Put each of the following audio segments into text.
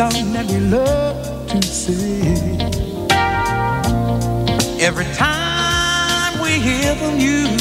song that we love to sing. Every time we hear the music,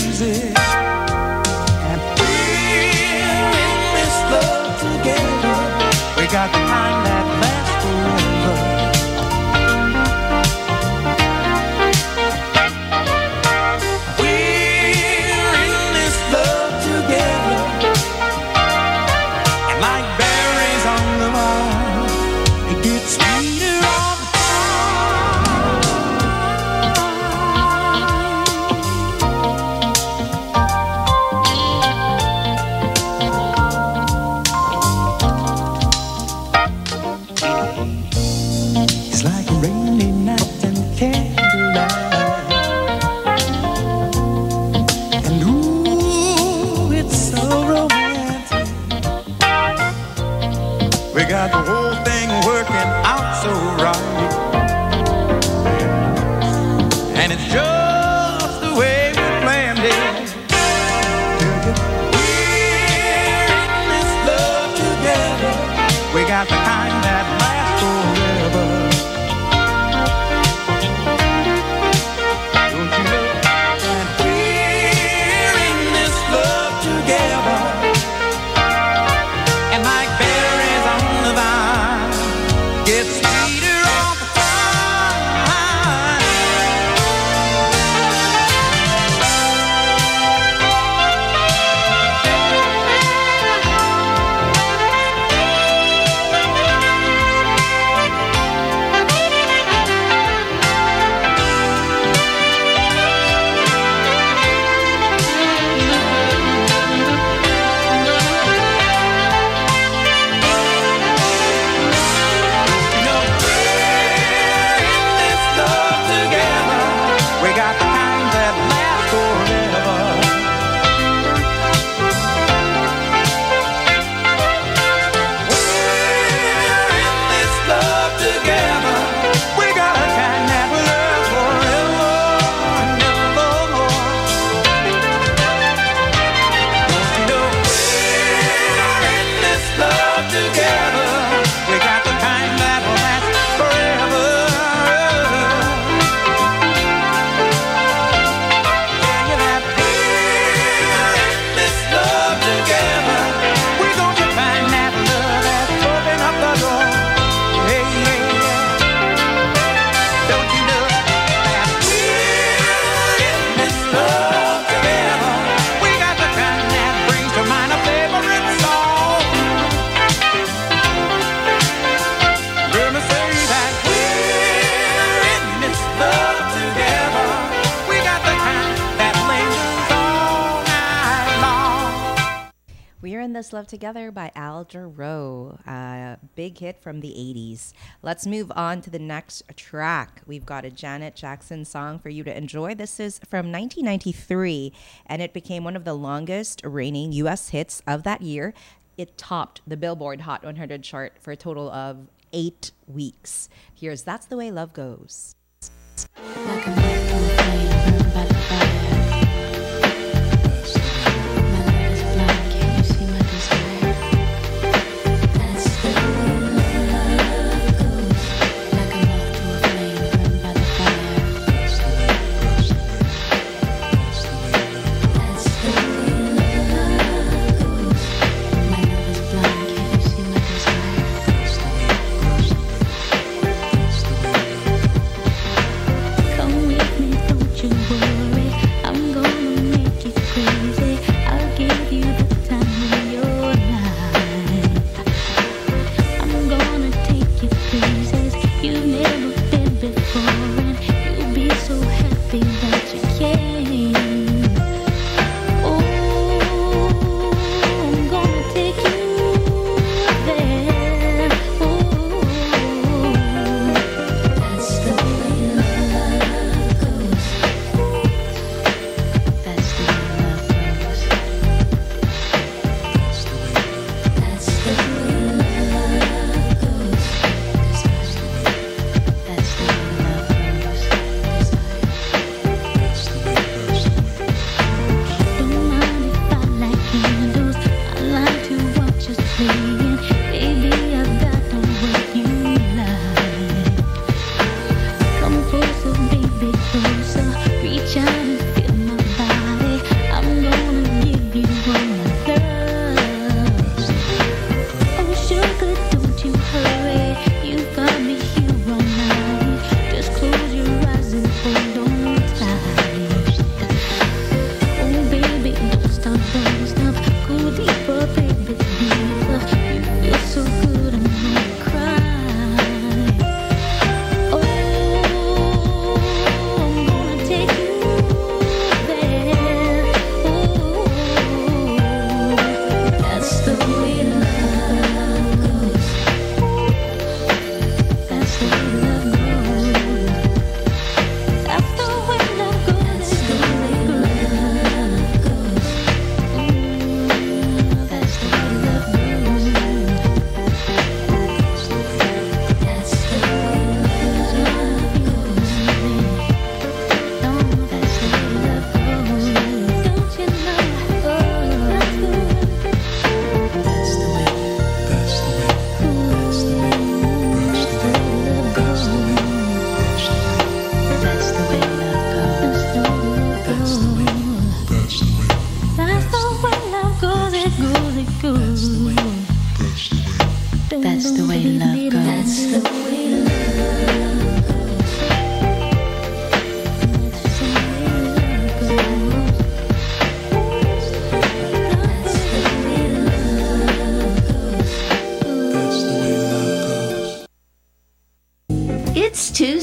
Together by Al Jarreau, a big hit from the 80s. Let's move on to the next track. We've got a Janet Jackson song for you to enjoy. This is from 1993, and it became one of the longest reigning U.S. hits of that year. It topped the Billboard Hot 100 chart for a total of eight weeks. Here's That's the Way Love Goes. It's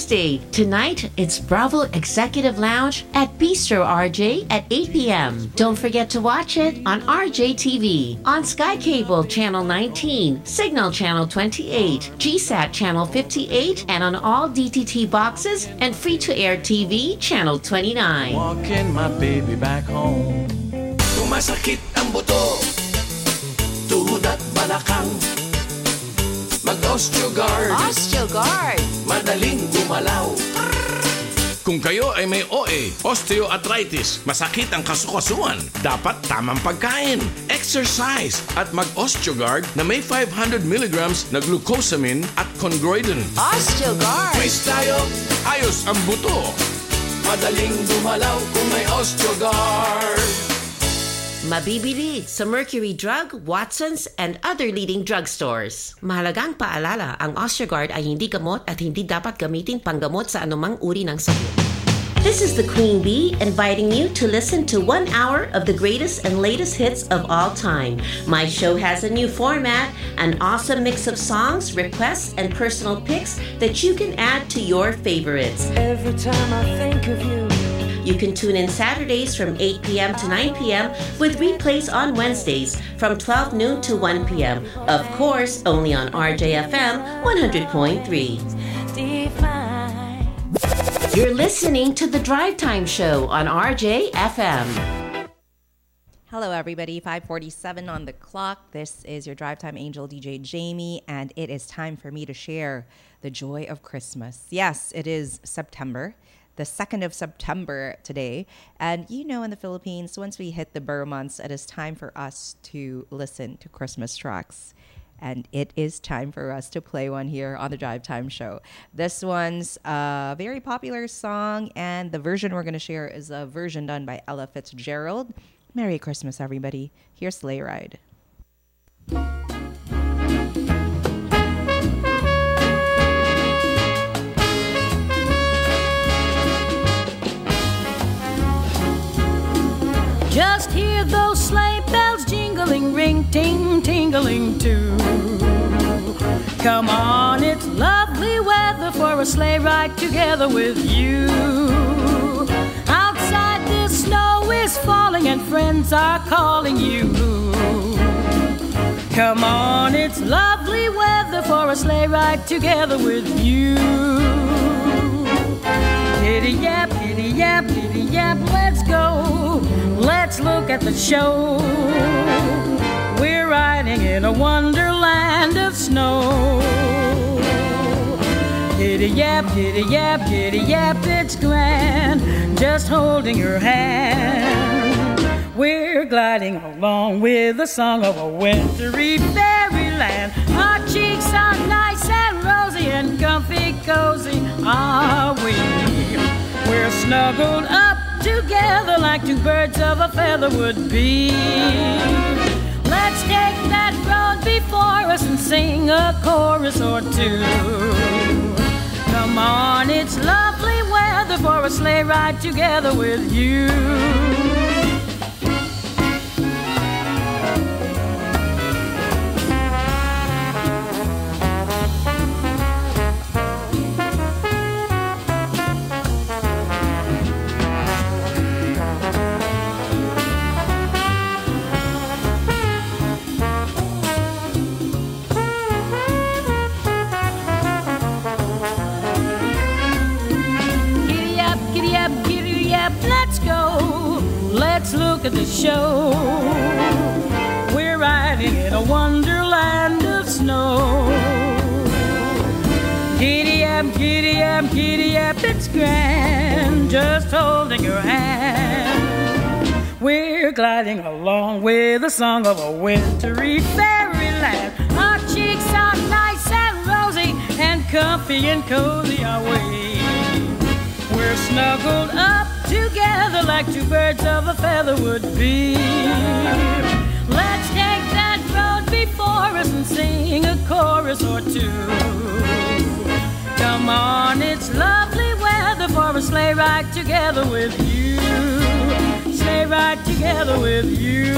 Tuesday. Tonight, it's Bravo Executive Lounge at Bistro RJ at 8 p.m. Don't forget to watch it on RJ TV, on Sky Cable Channel 19, Signal Channel 28, GSAT Channel 58, and on all DTT boxes and free to air TV Channel 29. Walking my baby back home. Sumasakit Madaling gumalaw Kung kayo ay may OA, osteoarthritis, masakit ang kasukasuan, dapat tamang pagkain, exercise, at mag-Osteogard na may 500 mg na glucosamine at chondroitin. Osteogard. Quiz tayo Ayos ang buto! Madaling gumalaw kung may Osteogard Mabibili sa Mercury Drug, Watson's, and other leading drugstores. Mahalagang paalala, ang Osteogard ay hindi gamot at hindi dapat gamitin panggamot sa anumang uri ng sakit. This is the Queen Bee inviting you to listen to one hour of the greatest and latest hits of all time. My show has a new format, an awesome mix of songs, requests, and personal picks that you can add to your favorites. Every time I think of you. You can tune in Saturdays from 8 p.m. to 9 p.m. with replays on Wednesdays from 12 noon to 1 p.m. Of course, only on RJFM 100.3. You're listening to the Drive Time Show on RJFM. Hello, everybody. 547 on the clock. This is your Drive Time Angel DJ Jamie, and it is time for me to share the joy of Christmas. Yes, it is September, the 2nd of September today. And you know, in the Philippines, once we hit the Ber months, it is time for us to listen to Christmas tracks. And it is time for us to play one here on the Drive Time Show. This one's a very popular song, and the version we're going to share is a version done by Ella Fitzgerald. Merry Christmas, everybody. Here's Sleigh Ride. Just hear those sleigh bells jingling, ring, ting, tingling too. Come on, it's lovely weather for a sleigh ride together with you. Outside, the snow is falling and friends are calling you. Come on, it's lovely weather for a sleigh ride together with you. Giddy yap, giddy yap, giddy yap, let's go. Let's look at the show. We're riding in a wonderland of snow. Giddy yap, giddy yap, giddy yap, it's grand. Just holding your hand. We're gliding along with the song of a wintry fairyland. Snuggled up together like two birds of a feather would be. Let's take that road before us and sing a chorus or two. Come on, it's lovely weather for a sleigh ride together with you. The show. We're riding in a wonderland of snow. Giddy up, giddy up, giddy up, it's grand. Just holding your hand. We're gliding along with the song of a wintry fairyland. Our cheeks are nice and rosy and comfy and cozy are we. We're snuggled up together like two birds of a feather would be. Let's take that road before us and sing a chorus or two. Come on, it's lovely weather for a sleigh ride together with you. Sleigh ride together with you.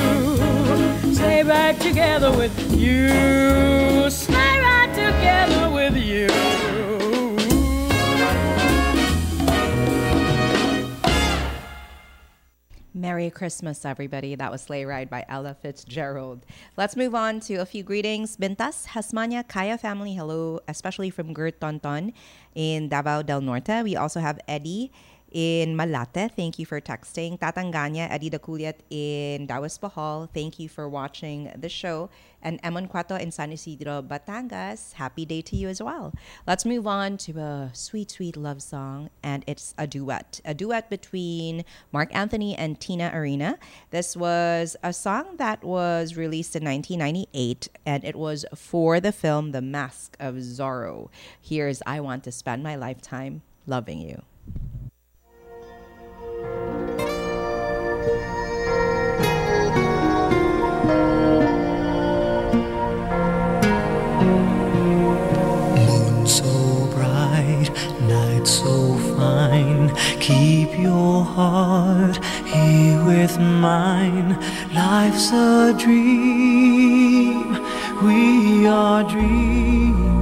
Sleigh ride together with you. Sleigh ride together with you. Merry Christmas, everybody. That was Sleigh Ride by Ella Fitzgerald. Let's move on to a few greetings. Bintas, Hasmania, Kaya family, hello, especially from Gert Tonton in Davao del Norte. We also have Eddie in Malate. Thank you for texting. Tatanganya, Eddie Daculiat in Dauis Bohol. Thank you for watching the show. And Emon Cuato in San Isidro, Batangas. Happy day to you as well. Let's move on to a sweet, sweet love song. And it's a duet. A duet between Marc Anthony and Tina Arena. This was a song that was released in 1998. And it was for the film The Mask of Zorro. Here's I Want to Spend My Lifetime Loving You. Keep your heart here with mine. Life's a dream, we are dreaming.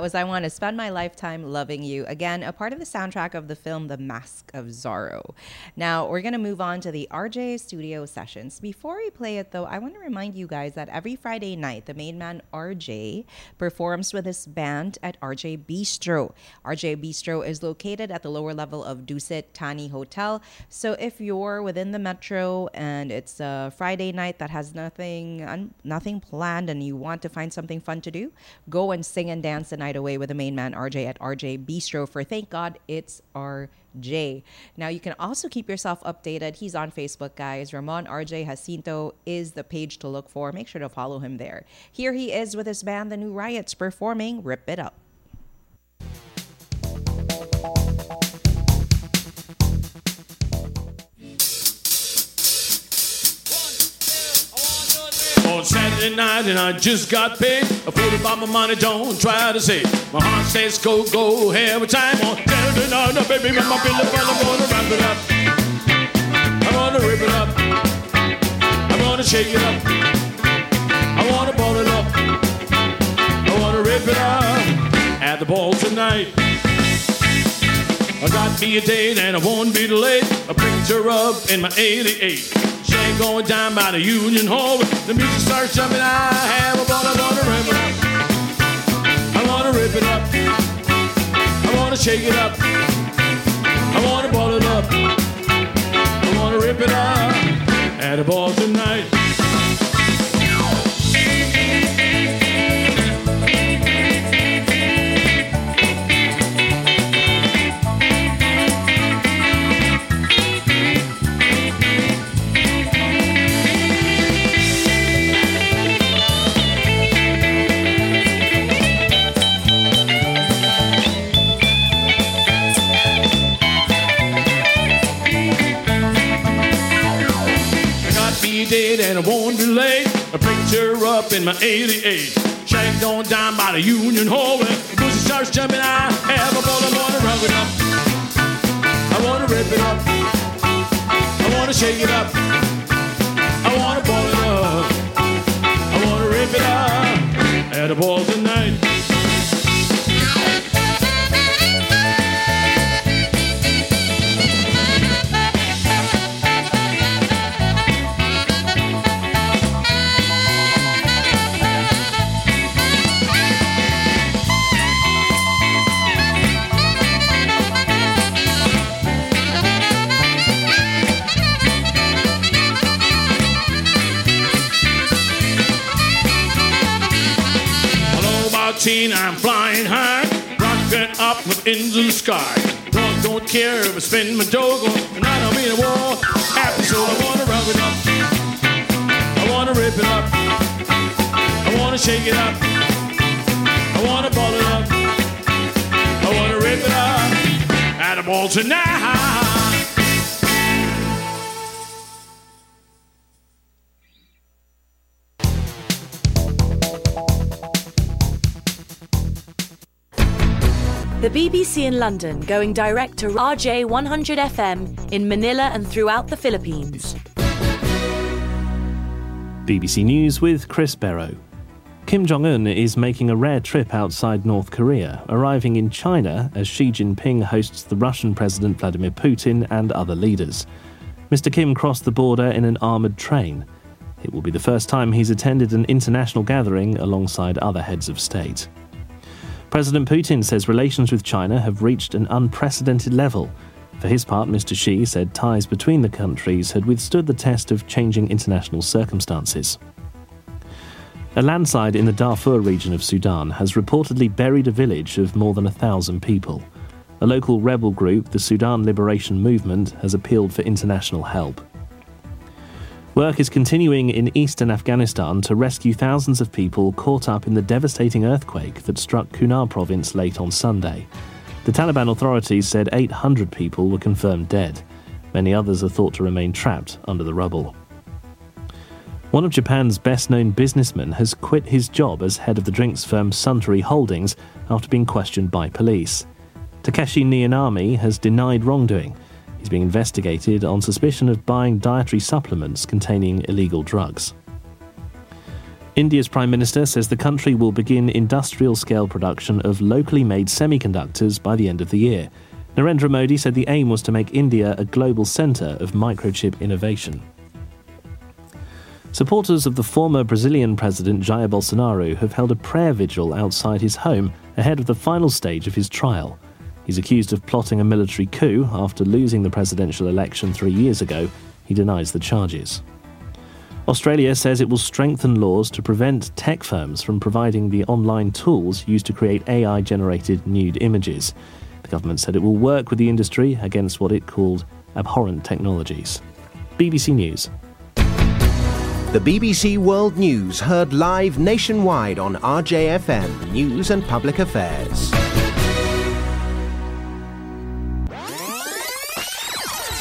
That was I Want to Spend My Lifetime Loving You. Again, a part of the soundtrack of the film The Mask of Zorro. Now, we're going to move on to the RJ Studio sessions. Before we play it, though, I want to remind you guys that every Friday night, the main man RJ performs with his band at RJ Bistro. RJ Bistro is located at the lower level of Dusit Thani Hotel. So if you're within the metro and it's a Friday night that has nothing un- nothing planned and you want to find something fun to do, go and sing and dance the night away with the main man RJ at RJ Bistro for Thank God It's RJ. Now you can also keep yourself updated. He's on Facebook, guys. Ramon RJ Jacinto is the page to look for. Make sure to follow him there. Here he is with his band, The New Riots, performing Rip It Up. On Saturday night and I just got paid. I fool about my money, don't try to say. My heart says go, go, every time. On Saturday night, now, baby, my pillow, I'm gonna wrap it up. I'm gonna rip it up. I'm gonna shake it up. I wanna ball it up. I wanna rip it up. At the ball tonight. I got me a date and I won't be late. I picked her up in my 88. Ain't going down by the Union Hall. The music starts jumping. I have a ball. I wanna rip it up. I wanna rip it up. I wanna shake it up. I wanna ball it up. I wanna rip it up. At a ball tonight. Up in my 88. Shanked on down by the Union Hallway. Pussy starts jumping. I have a ball. I wanna rub it up. I wanna rip it up. I wanna shake it up. I wanna ball it up. I wanna rip it up. At a ball tonight. I'm flying high, Rocket up with into the sky. Don't, don't care if I spend my dough, and I don't mean a war. Happy so I wanna rub it up, I wanna rip it up, I wanna shake it up, I wanna ball it up, I wanna rip it up. At a ball tonight. The BBC in London going direct to RJ 100 FM in Manila and throughout the Philippines. BBC News with Chris Barrow. Kim Jong un is making a rare trip outside North Korea, arriving in China as Xi Jinping hosts the Russian President Vladimir Putin and other leaders. Mr. Kim crossed the border in an armoured train. It will be the first time he's attended an international gathering alongside other heads of state. President Putin says relations with China have reached an unprecedented level. For his part, Mr. Xi said ties between the countries had withstood the test of changing international circumstances. A landslide in the Darfur region of Sudan has reportedly buried a village of more than a thousand people. A local rebel group, the Sudan Liberation Movement, has appealed for international help. Work is continuing in eastern Afghanistan to rescue thousands of people caught up in the devastating earthquake that struck Kunar province late on Sunday. The Taliban authorities said 800 people were confirmed dead. Many others are thought to remain trapped under the rubble. One of Japan's best known businessmen has quit his job as head of the drinks firm Suntory Holdings after being questioned by police. Takeshi Niinami has denied wrongdoing. He's being investigated on suspicion of buying dietary supplements containing illegal drugs. India's Prime Minister says the country will begin industrial scale production of locally made semiconductors by the end of the year. Narendra Modi said the aim was to make India a global centre of microchip innovation. Supporters of the former Brazilian president Jair Bolsonaro have held a prayer vigil outside his home ahead of the final stage of his trial. He's accused of plotting a military coup after losing the presidential election three years ago. He denies the charges. Australia says it will strengthen laws to prevent tech firms from providing the online tools used to create AI generated nude images. The government said it will work with the industry against what it called abhorrent technologies. BBC News. The BBC World News heard live nationwide on RJFM News and Public Affairs.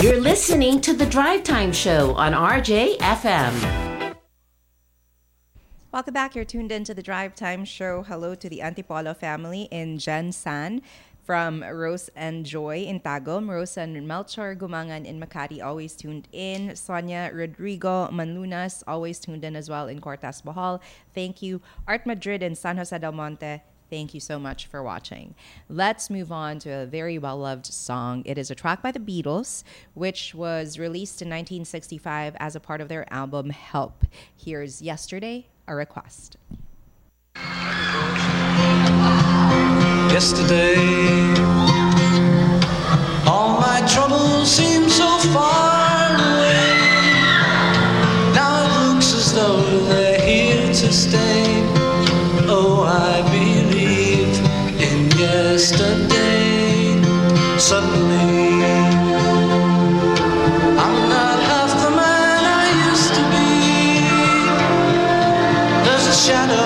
You're listening to the Drive Time Show on RJFM. Welcome back. You're tuned into the Drive Time Show. Hello to the Antipolo family in San From Rose and Joy in Tagum, Rose and Melchor Gumangan in Makati, always tuned in. Sonia Rodrigo Manlunas, always tuned in as well in Cortes Bohol. Thank you. Art Madrid in San Jose del Monte, Thank you so much for watching. Let's move on to a very well loved song. It is a track by the Beatles, which was released in 1965 as a part of their album Help. Here's Yesterday, a request. Yesterday, all my troubles seem so far away. Now it looks as though they're here to stay. Oh, I yesterday. Suddenly, I'm not half the man I used to be. There's a shadow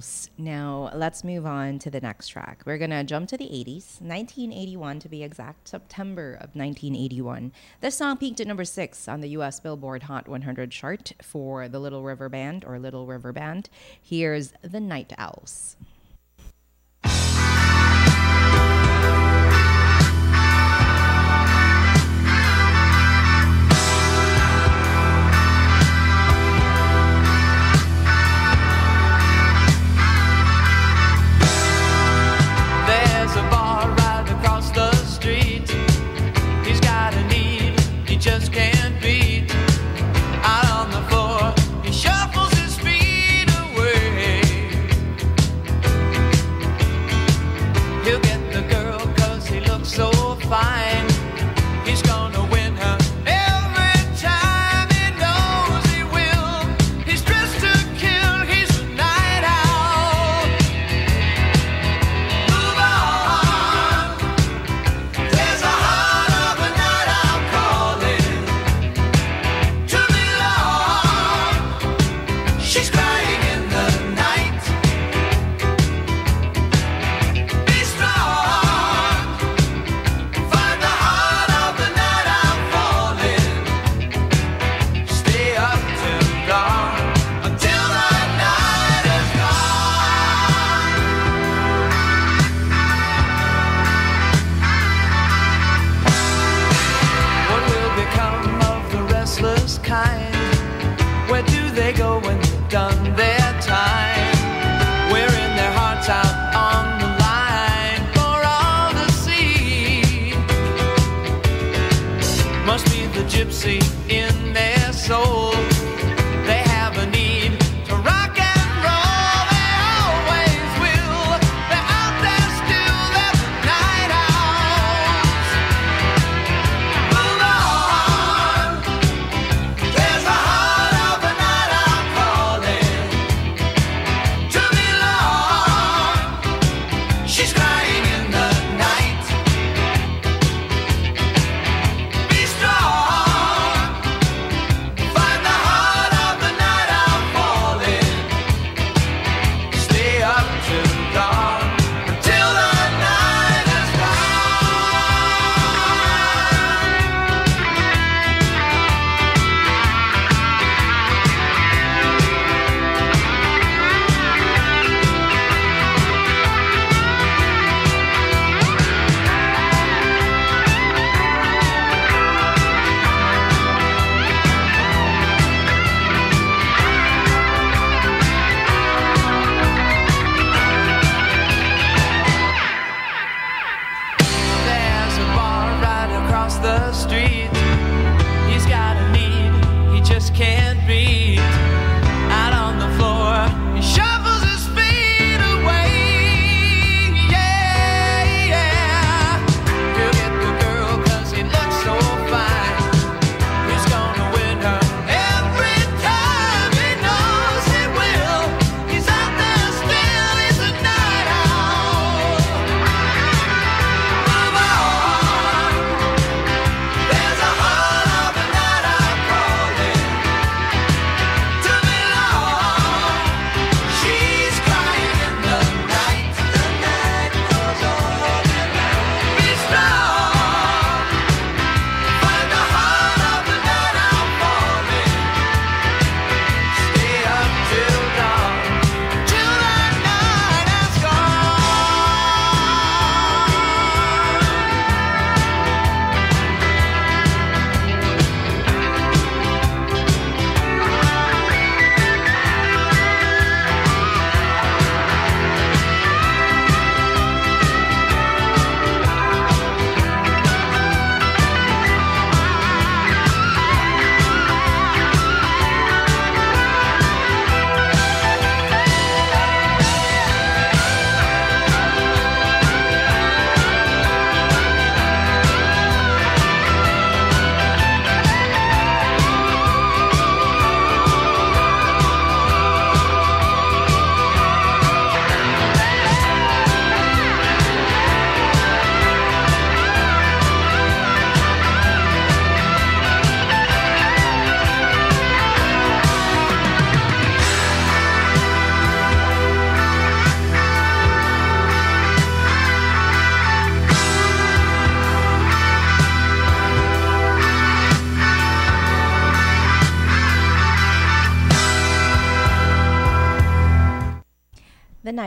Beatles. Now, let's move on to the next track. We're going to jump to the 80s, 1981 to be exact, September of 1981. This song peaked at number six on the US Billboard Hot 100 chart for the Little River Band or Little River Band. Here's The Night Owls.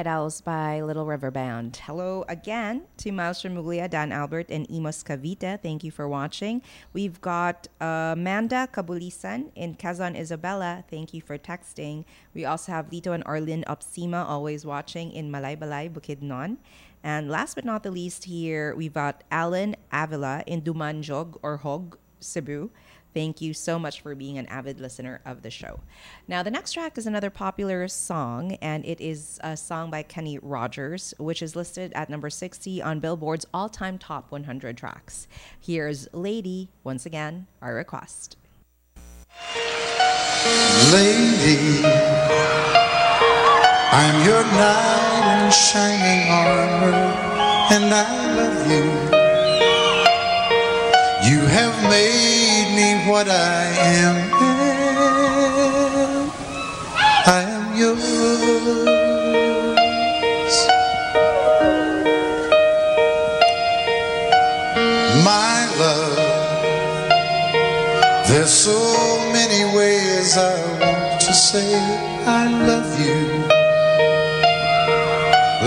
Owls by Little River Band. Hello again to Maestro Muglia, Dan Albert, and Imus Cavite. Thank you for watching. We've got uh, Amanda Kabulisan in Kazan Isabella. Thank you for texting. We also have Lito and Arlene Opsima always watching in Malaybalay, Bukidnon. And last but not the least here, we've got Alan Avila in Dumanjug or Hog, Cebu. Thank you so much for being an avid listener of the show. Now, the next track is another popular song, and it is a song by Kenny Rogers, which is listed at number 60 on Billboard's all time top 100 tracks. Here's Lady, once again, our request. Lady, I'm your knight in shining armor, and I love you. You have made me what I am. I am yours. My love, there's so many ways I want to say I love you.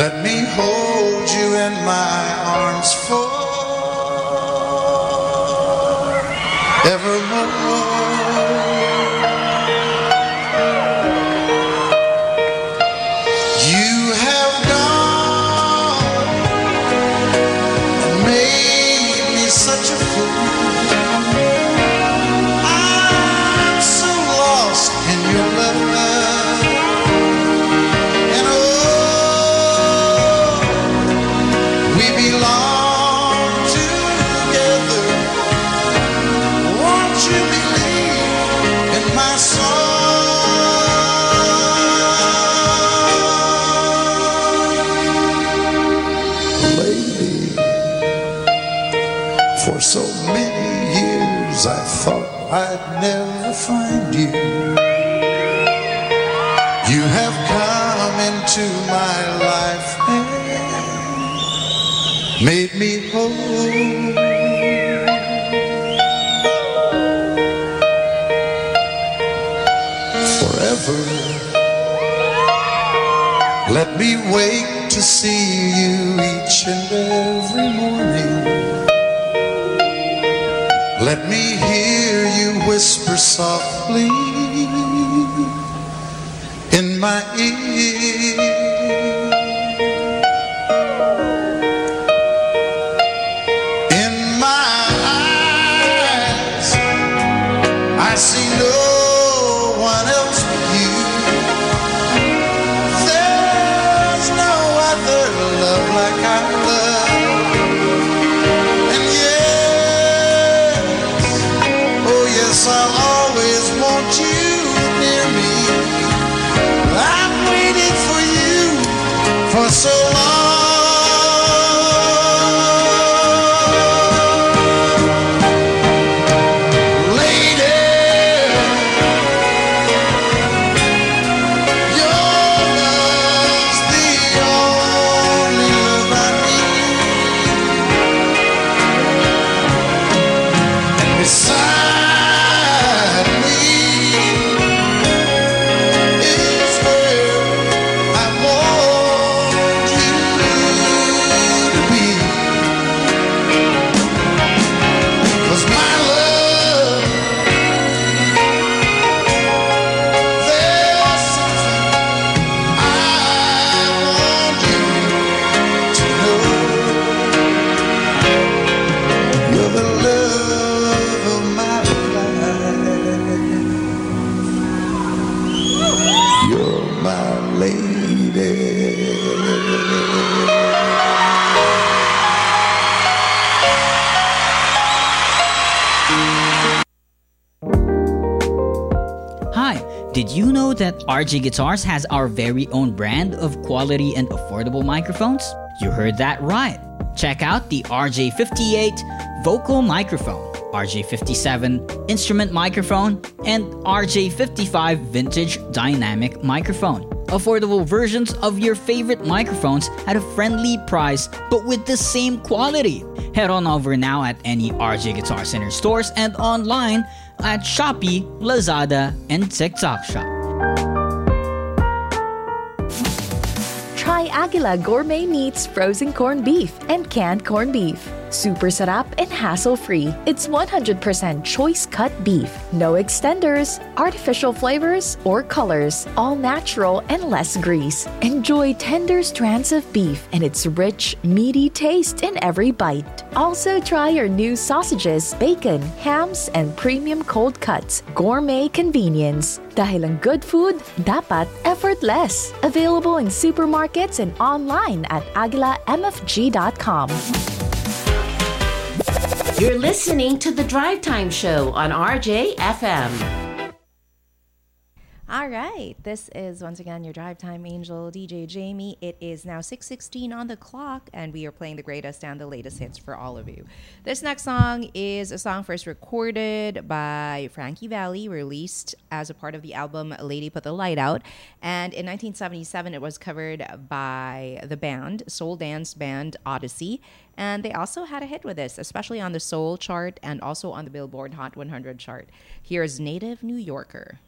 Let me hold you in my arms forevermore. Whisper softly in my ear. RJ Guitars has our very own brand of quality and affordable microphones? You heard that right. Check out the RJ58 vocal microphone, RJ57 instrument microphone, and RJ55 vintage dynamic microphone. Affordable versions of your favorite microphones at a friendly price but with the same quality. Head on over now at any RJ Guitar Center stores and online at Shopee, Lazada, and TikTok Shop. Aguila Gourmet Meats frozen corned beef and canned corned beef. Super sarap and hassle-free. It's 100% choice cut beef. No extenders, artificial flavors, or colors. All natural and less grease. Enjoy tender strands of beef and its rich, meaty taste in every bite. Also try our new sausages, bacon, hams, and premium cold cuts. Gourmet convenience. Dahil ang good food, dapat effortless. Available in supermarkets and online at aguilamfg.com. You're listening to the Drive Time Show on RJ FM. All right, this is once again your drive time angel DJ Jamie. It is now 6:16 on the clock and we are playing the greatest and the latest hits for all of you. This next song is a song first recorded by Frankie Valli, released as a part of the album Lady Put the Light Out, and in 1977 it was covered by the band soul dance band Odyssey, and they also had a hit with this, especially on the soul chart and also on the Billboard Hot 100 chart. Here's Native New Yorker.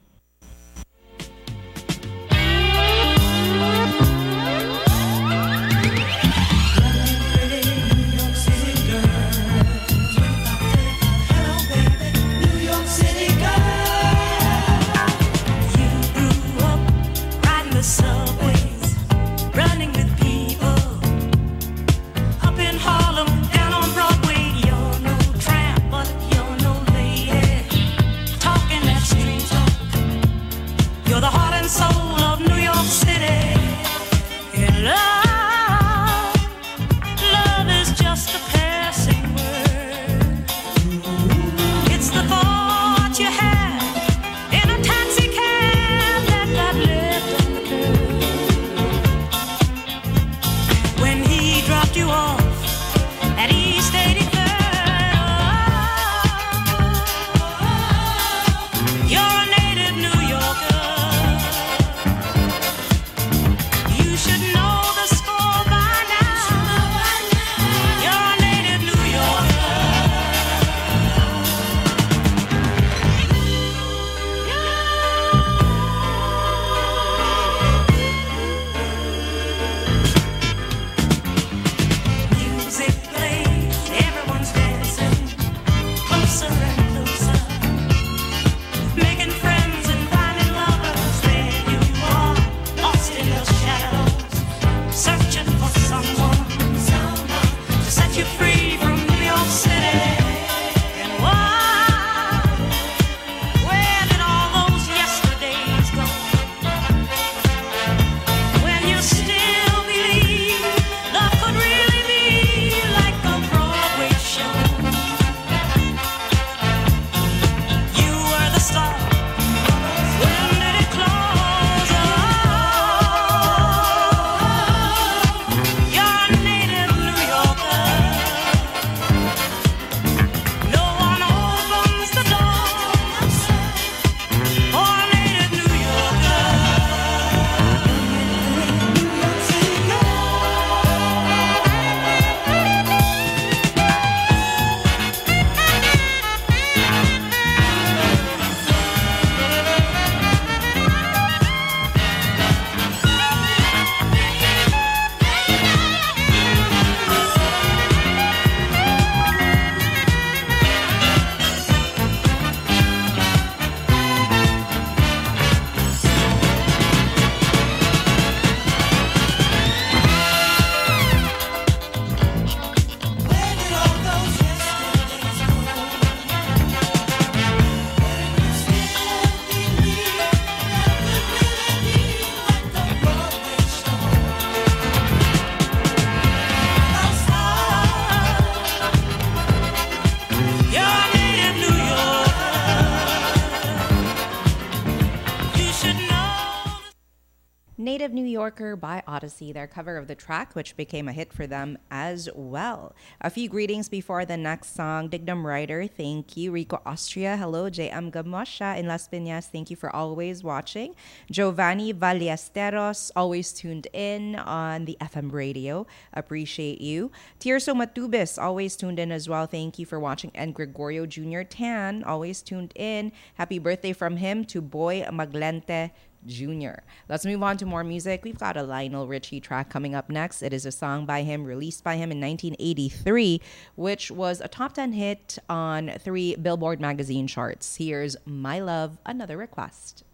Yorker by Odyssey, their cover of the track, which became a hit for them as well. A few greetings before the next song. Dignam Writer, thank you. Rico Austria, hello. JM Gamosha in Las Piñas, thank you for always watching. Giovanni Ballesteros, always tuned in on the FM radio. Appreciate you. Tirso Matubis, always tuned in as well. Thank you for watching. And Gregorio Jr. Tan, always tuned in. Happy birthday from him to Boy Maglente Jr. Let's move on to more music. We've got a Lionel Richie track coming up next. It is a song by him, released by him in 1983, which was a top 10 hit on three Billboard magazine charts. Here's My Love, Another Request.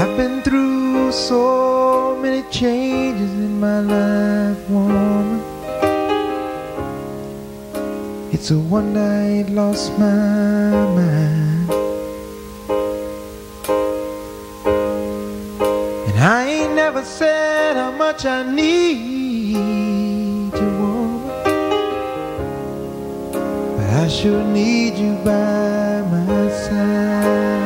I've been through so many changes in my life, woman. It's a one night lost my mind. And I ain't never said how much I need you, woman. But I sure need you by my side.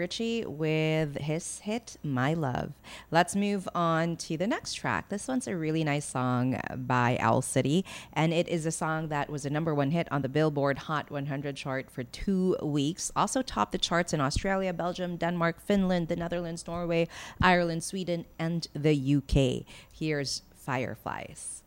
Richie with his hit My Love. Let's move on to the next track. This one's a really nice song by Owl City, and it is a song that was a number one hit on the Billboard Hot 100 chart for two weeks. Also topped the charts in Australia, Belgium, Denmark, Finland, the Netherlands, Norway, Ireland, Sweden, and the UK. Here's Fireflies.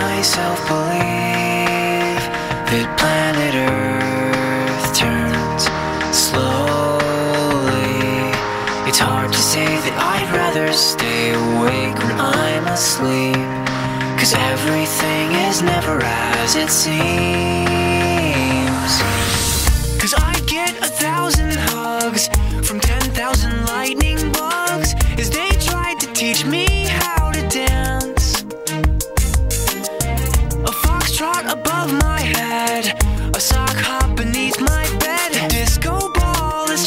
Myself believe that planet Earth turns slowly. It's hard to say that I'd rather stay awake when I'm asleep. Cause everything is never as it seems.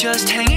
Just hanging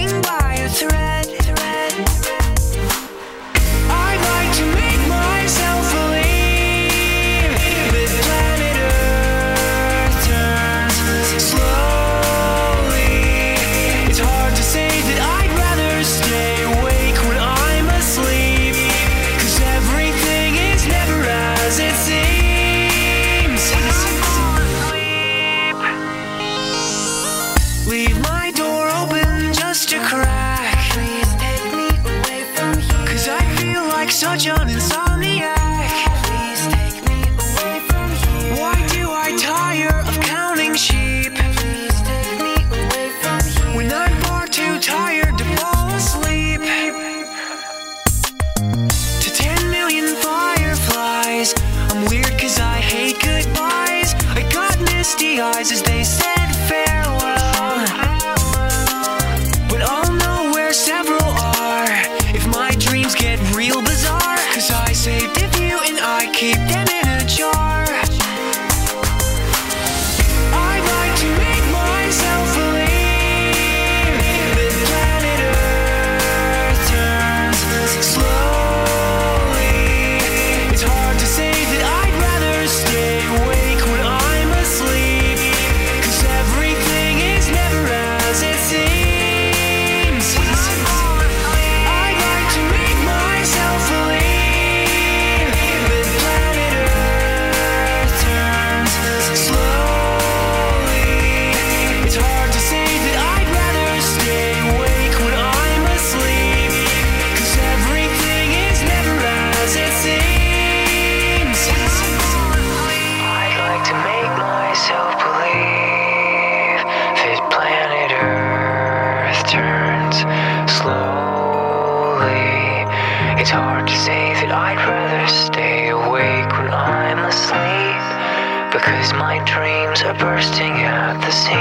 dreams are bursting at the seams.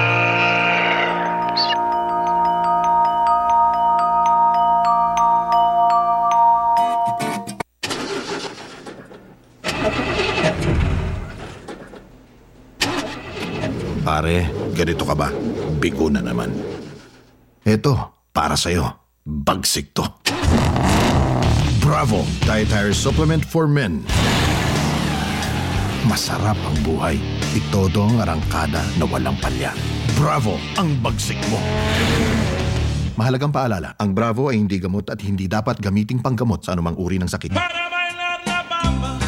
Pare, ganito ka ba? Bigo na naman. Eto, para sa'yo. Bagsik to. Bravo! Dietary Supplement for Men. Masarap ang buhay. Itodo ang arangkada na walang palya. Bravo! Ang bagsik mo. Mahalagang paalala, ang Bravo ay hindi gamot at hindi dapat gamiting panggamot sa anumang uri ng sakit.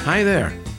Hi there,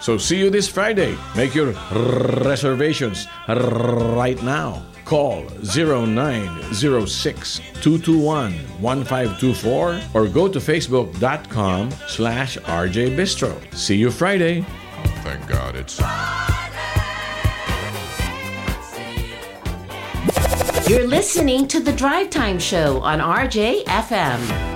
So see you this Friday. Make your reservations right now. Call 0906 221 1524 or go to facebook.com slash RJ Bistro. See you Friday. Oh, Thank God it's. You're listening to the Drive Time Show on RJ FM.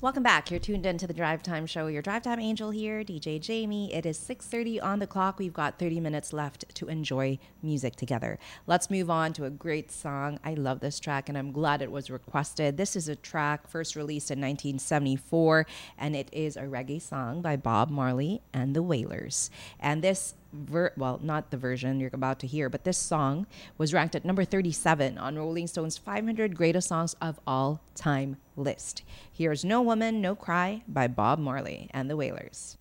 Welcome back. You're tuned into the Drive Time Show. Your Drive Time Angel here, DJ Jamie. It is 6:30 on the clock. We've got 30 minutes left to enjoy music together. Let's move on to a great song. I love this track, and I'm glad it was requested. This is a track first released in 1974, and it is a reggae song by Bob Marley and the Wailers. And this ver- well, not the version you're about to hear, but this song was ranked at number 37 on Rolling Stone's 500 Greatest Songs of All Time list. Here's No Woman, No Cry by Bob Marley and the Wailers.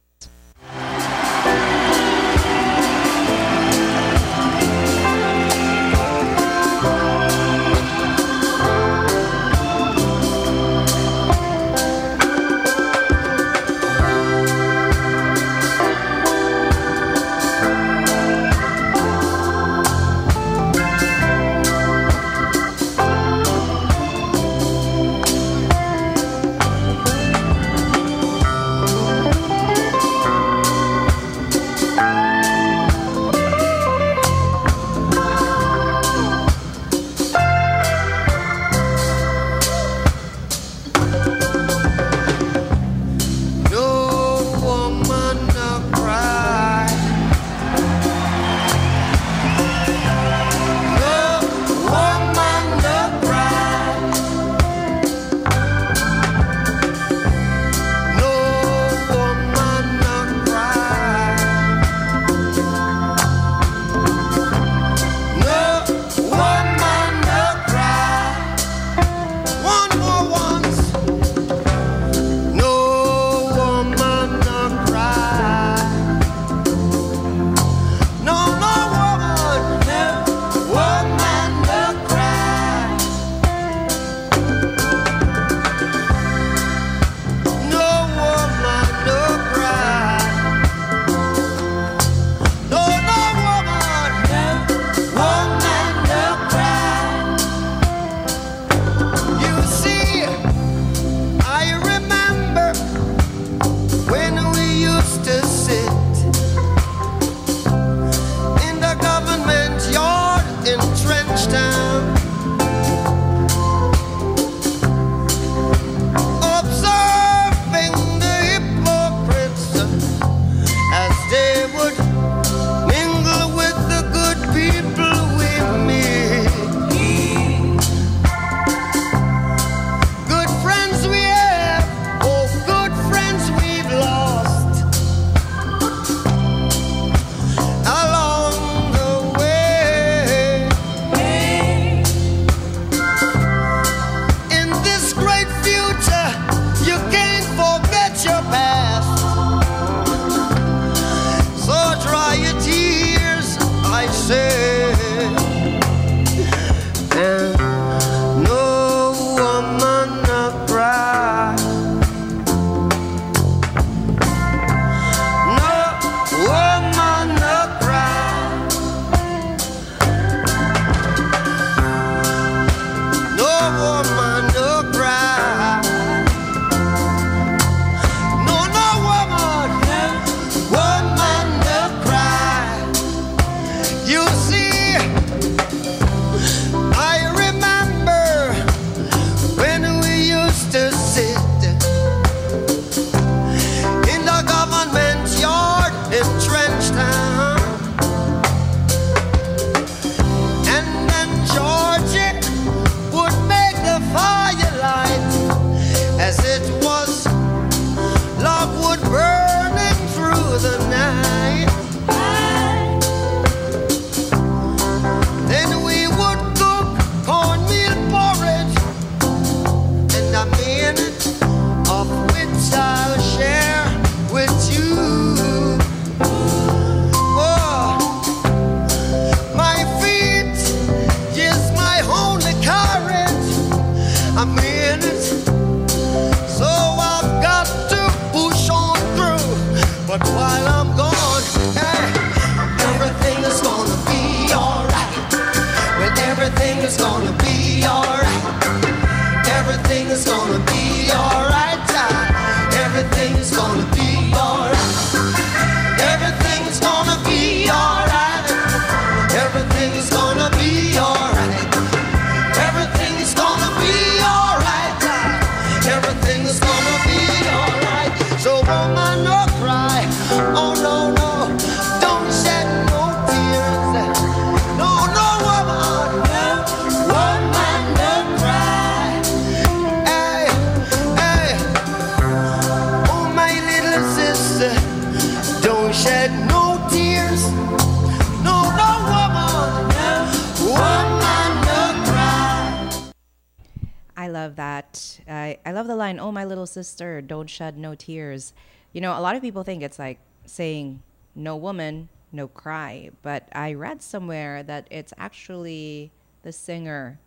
Sister, don't shed no tears." You know, a lot of people think it's like saying, "No woman, no cry," but I read somewhere that it's actually the singer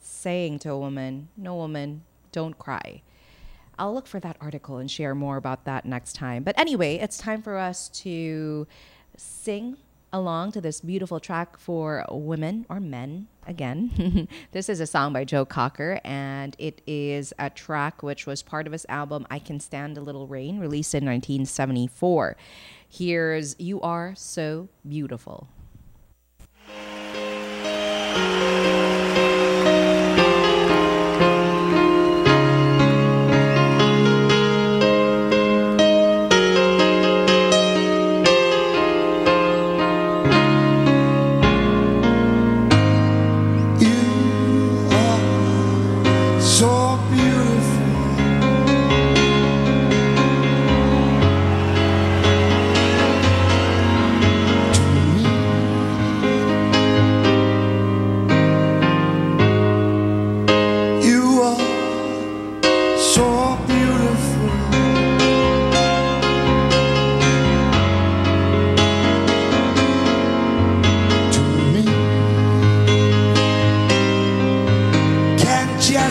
saying to a woman, "No woman, don't cry." I'll look for that article and share more about that next time. But anyway, it's time for us to sing along to this beautiful track for women or men again. this is a song by Joe Cocker, and it is a track which was part of his album I Can Stand a Little Rain, released in 1974. Here's You Are So Beautiful.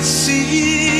See?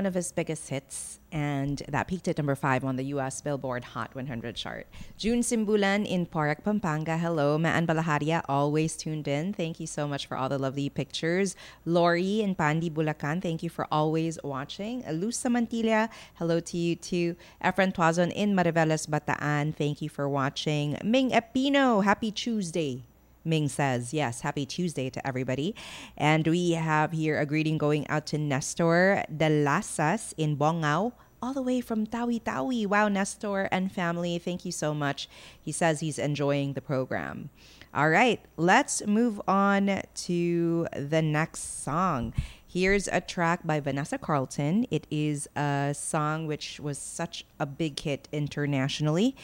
One of his biggest hits, and that peaked at number five on the US Billboard Hot 100 chart. June Simbulan in Porac, Pampanga. Hello. Maan Balaharia, always tuned in. Thank you so much for all the lovely pictures. Lori in Pandi, Bulacan, thank you for always watching. Luz Samantilla, hello to you too. Efren Tuazon in Mariveles, Bataan, thank you for watching. Ming Epino, happy Tuesday. Ming says, yes, happy Tuesday to everybody. And we have here a greeting going out to Nestor de Lasas in Bongao, all the way from Tawi Tawi. Wow, Nestor and family, thank you so much. He says he's enjoying the program. All right, let's move on to the next song. Here's a track by Vanessa Carlton. It is a song which was such a big hit internationally.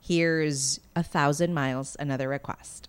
Here's A Thousand Miles, another request.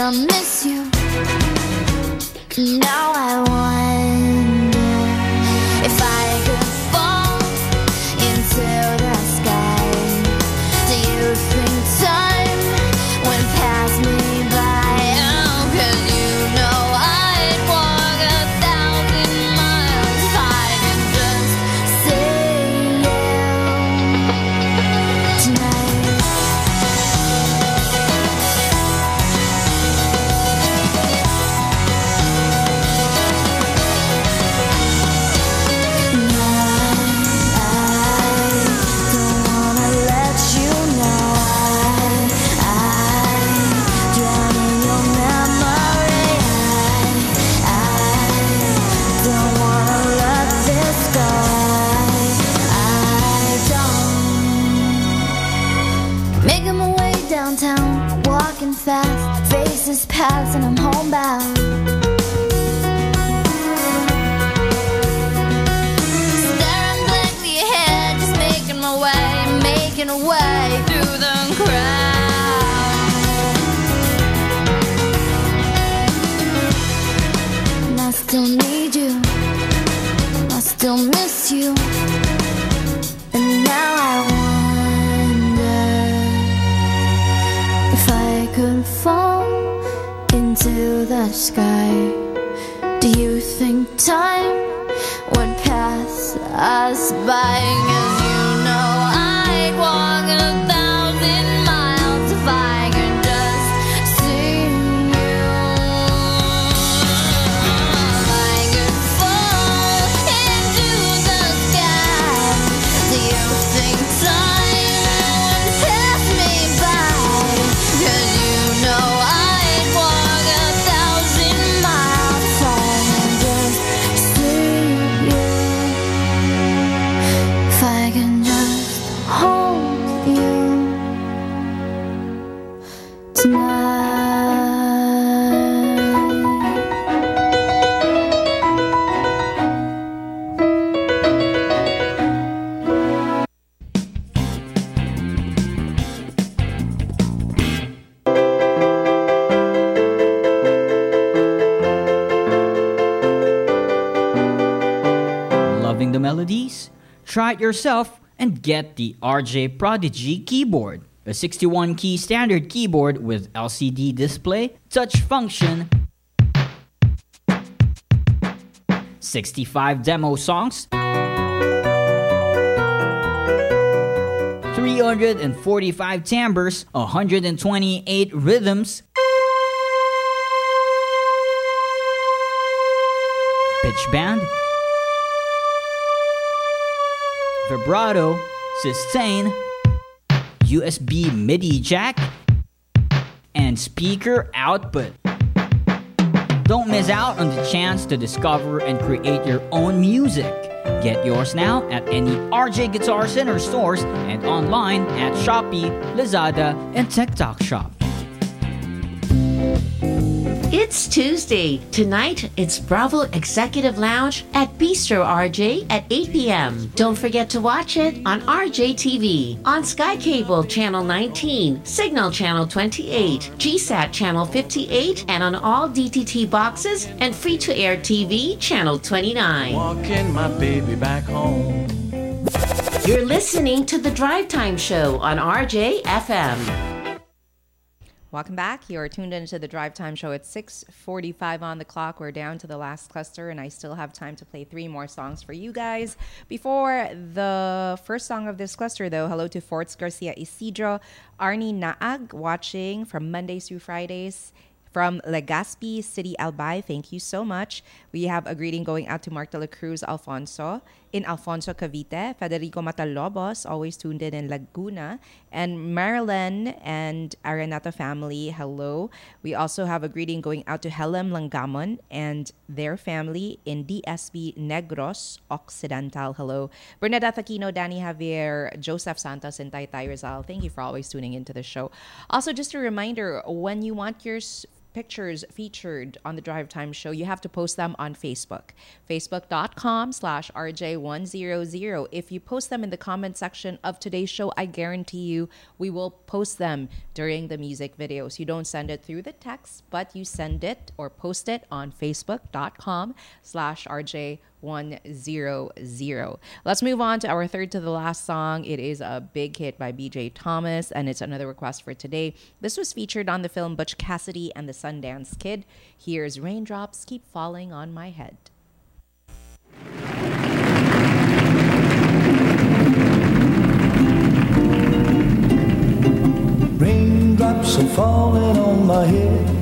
and I pass, and I'm by? Yourself and get the RJ Prodigy keyboard. A 61 key standard keyboard with LCD display, touch function, 65 demo songs, 345 timbres, 128 rhythms, pitch bend, vibrato, sustain, USB MIDI jack, and speaker output. Don't miss out on the chance to discover and create your own music. Get yours now at any RJ Guitar Center stores and online at Shopee, Lazada, and TikTok Shop. It's Tuesday. Tonight, it's Bravo Executive Lounge at Bistro RJ at 8 p.m. Don't forget to watch it on RJ TV, on Sky Cable Channel 19, Cignal Channel 28, GSAT Channel 58, and on all DTT boxes and free to air TV Channel 29. Walking my baby back home. You're listening to the Drive Time Show on RJ FM. Welcome back. You are tuned into the Drive Time Show at 6:45 on the clock. We're down to the last cluster, and I still have time to play three more songs for you guys. Before the first song of this cluster, though, hello to Forts Garcia Isidro, Arnie Naag, watching from Mondays through Fridays From Legazpi City, Albay, thank you so much. We have a greeting going out to Mark de la Cruz Alfonso in Alfonso, Cavite. Federico Matalobos, always tuned in in Laguna. And Marilyn and Arenato family, hello. We also have a greeting going out to Helem Langamon and their family in DSB Negros Occidental. Hello. Bernadette Aquino, Danny Javier, Joseph Santos, and Taytay Rizal. Thank you for always tuning into the show. Also, just a reminder when you want your pictures featured on the Drive Time Show, you have to post them on Facebook. Facebook.com slash RJ100. If you post them in the comment section of today's show, I guarantee you we will post them during the music videos. You don't send it through the text, but you send it or post it on Facebook.com slash RJ 100. Let's move on to our third to the last song. It is a big hit by BJ Thomas, and it's another request for today. This was featured on the film Butch Cassidy and the Sundance Kid. Here's Raindrops Keep Falling on My Head. Raindrops are falling on my head.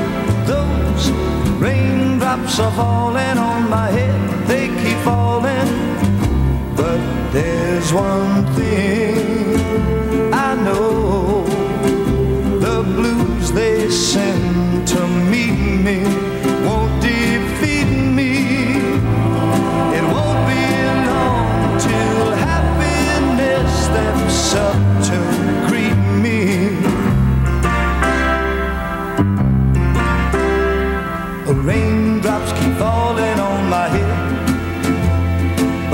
raindrops are falling on my head, they keep falling. But there's one thing I know the blues they send to meet me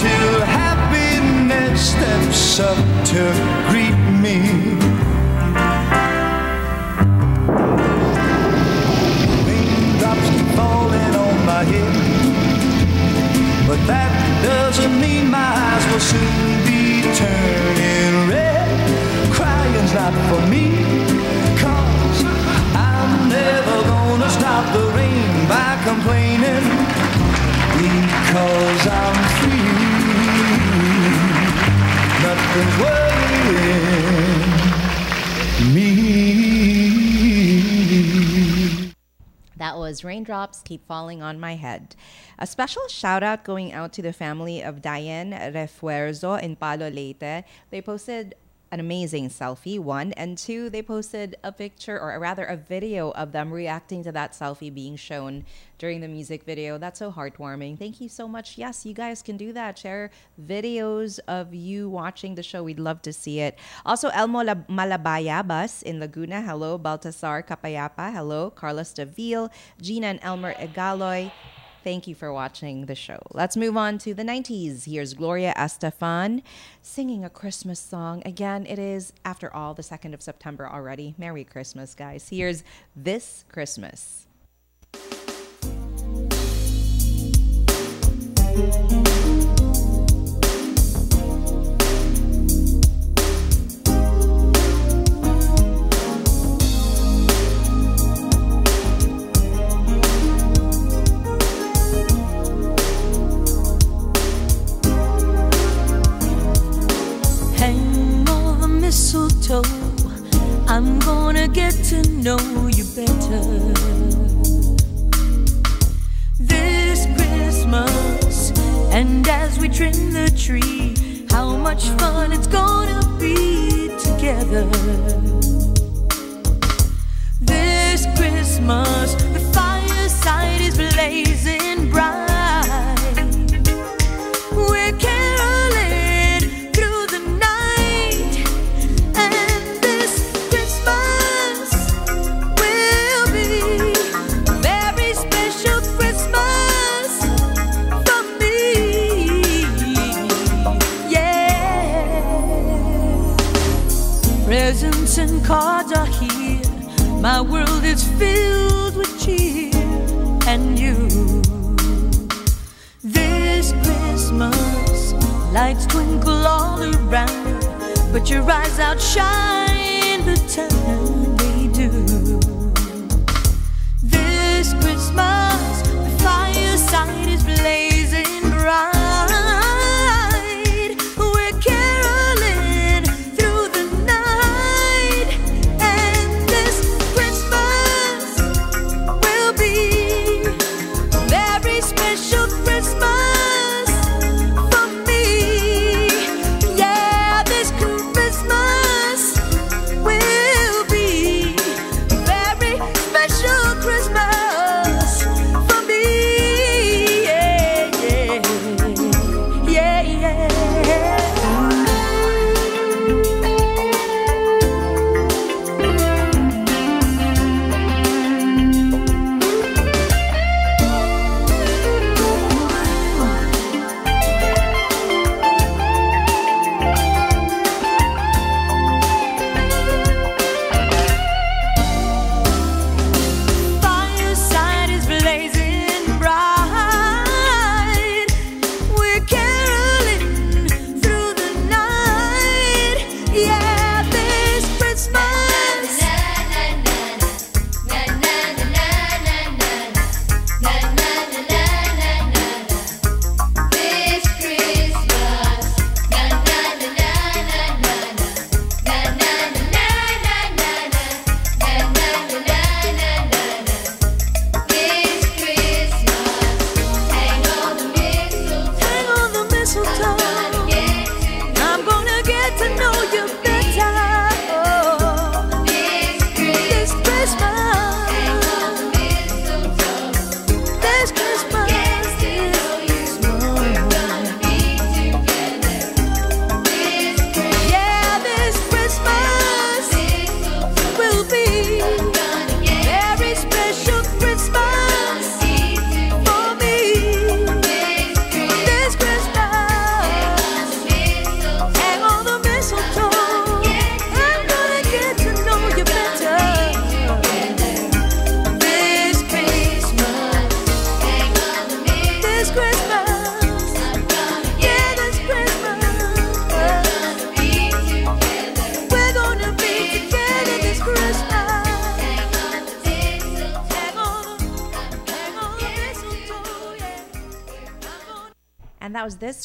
Till happiness steps up to greet me. Raindrops keep falling on my head, but that doesn't mean my eyes will soon be turning red. Crying's not for me, cause I'm never gonna stop the rain by complaining because I'm free. That was Raindrops Keep Falling on My Head. A special shout out going out to the family of Diane Refuerzo in Palo Leyte. They posted an amazing selfie, one, and two, they posted a picture or rather a video of them reacting to that selfie being shown during the music video. That's so heartwarming. Thank you so much. Yes, you guys can do that. Share videos of you watching the show. We'd love to see it. Also, Elmo Lab- Malabayabas in Laguna. Hello. Baltasar Capayapa. Hello. Carlos Davil, Gina and Elmer Egaloy. Thank you for watching the show. Let's move on to the 90s. Here's Gloria Estefan singing a Christmas song. Again, it is, after all, the 2nd of September already. Merry Christmas, guys. Here's This Christmas. So I'm gonna get to know you better. This Christmas, and as we trim the tree, how much fun it's gonna be together. This Christmas, the fireside is blazing. Cards are here. My world is filled with cheer and you. This Christmas, lights twinkle all around, but your eyes outshine the town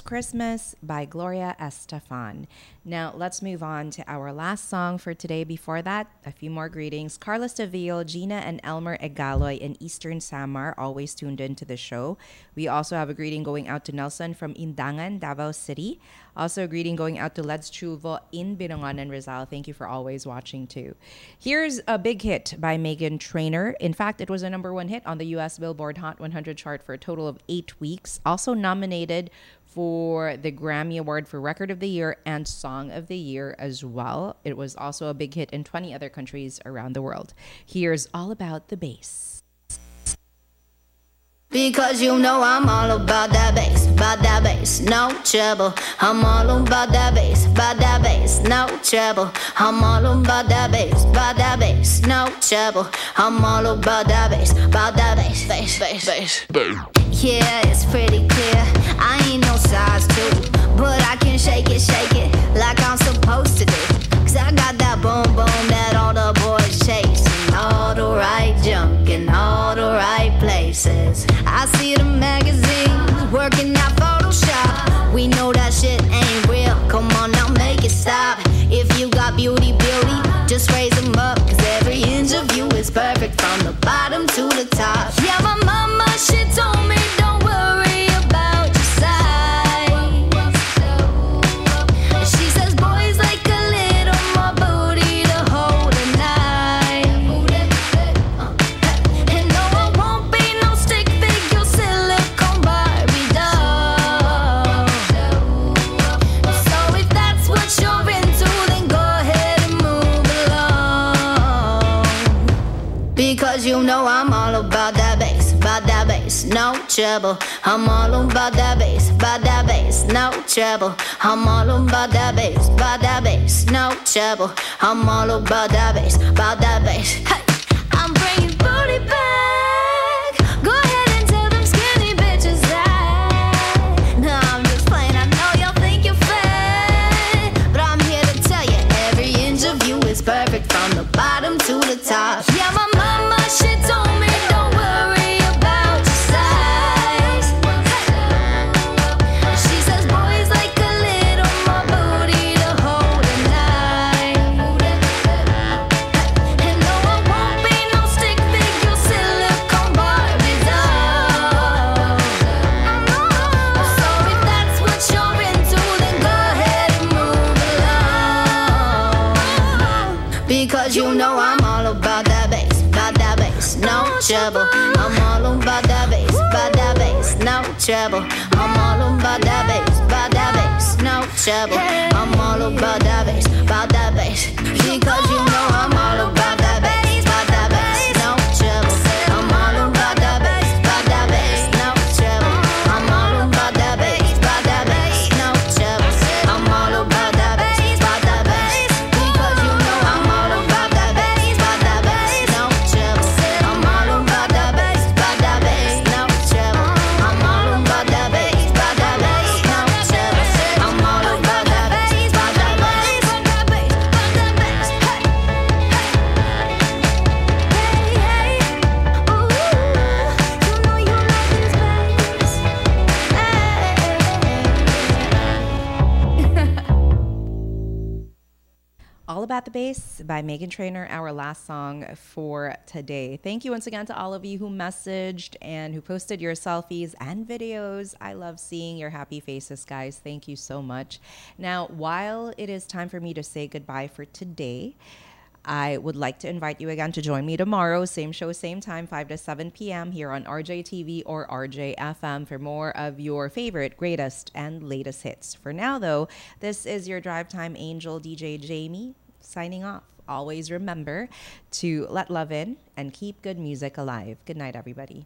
Christmas by Gloria Estefan. Now, let's move on to our last song for today. Before that, a few more greetings. Carlos Deville, Gina, and Elmer Egaloy in Eastern Samar, always tuned into the show. We also have a greeting going out to Nelson from Indangan, Davao City. Also, a greeting going out to Leds Chuvo in Binangonan, Rizal. Thank you for always watching, too. Here's a big hit by Meghan Trainor. In fact, it was a number one hit on the US Billboard Hot 100 chart for a total of eight weeks. Also nominated for the Grammy Award for Record of the Year and Song of the Year as well. It was also a big hit in 20 other countries around the world. Here's All About the Bass. Because you know I'm all about that bass, about that bass, no trouble. I'm all about that bass, about that bass, no trouble. I'm all about that bass, about that bass, no trouble. I'm all about that bass, about that bass, bass, bass, bass. Yeah, it's pretty clear. I ain't no size but I can shake it, shake it trouble. I'm all about that bass, about that bass, no trouble. I'm all about that bass, about that bass, no trouble. I'm all about that bass, about that bass. Hey, I'm bringing booty back. Trouble. I'm all about the Bass by Meghan Trainor, our last song for today. Thank you once again to all of you who messaged and who posted your selfies and videos. I love seeing your happy faces, guys. Thank you so much. Now, while it is time for me to say goodbye for today, I would like to invite you again to join me tomorrow, same show, same time, 5 to 7 p.m. here on RJ TV or RJ FM for more of your favorite, greatest, and latest hits. For now, though, this is your Drive Time Angel DJ Jamie signing off. Always remember to let love in and keep good music alive. Good night, everybody.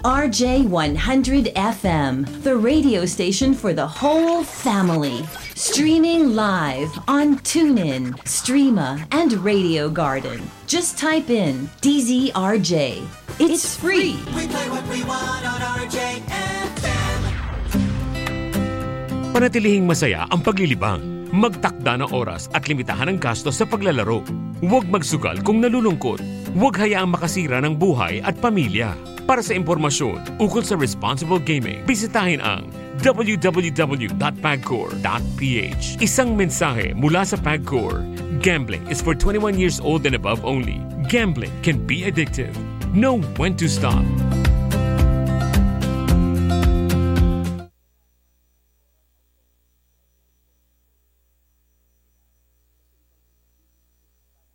RJ100 FM, the radio station for the whole family. Streaming live on TuneIn, Streama, and Radio Garden. Just type in DZRJ. It's free. We play what we want on RJFM. Panatilihing masaya ang paglilibang. Magtakda ng oras at limitahan ang gastos sa paglalaro. Huwag magsugal kung nalulungkot. Huwag hayaang makasira ng buhay at pamilya. Para sa impormasyon ukol sa responsible gaming, bisitahin ang www.pagcor.ph. Isang mensahe mula sa Pagcor. Gambling is for 21 years old and above only. Gambling can be addictive. Know when to stop.